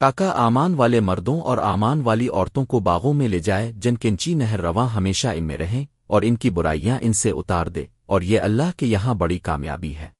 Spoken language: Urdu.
کاکا آمان والے مردوں اور آمان والی عورتوں کو باغوں میں لے جائے جن کنچی نہر رواں ہمیشہ ان میں رہیں اور ان کی برائیاں ان سے اتار دے اور یہ اللہ کے یہاں بڑی کامیابی ہے۔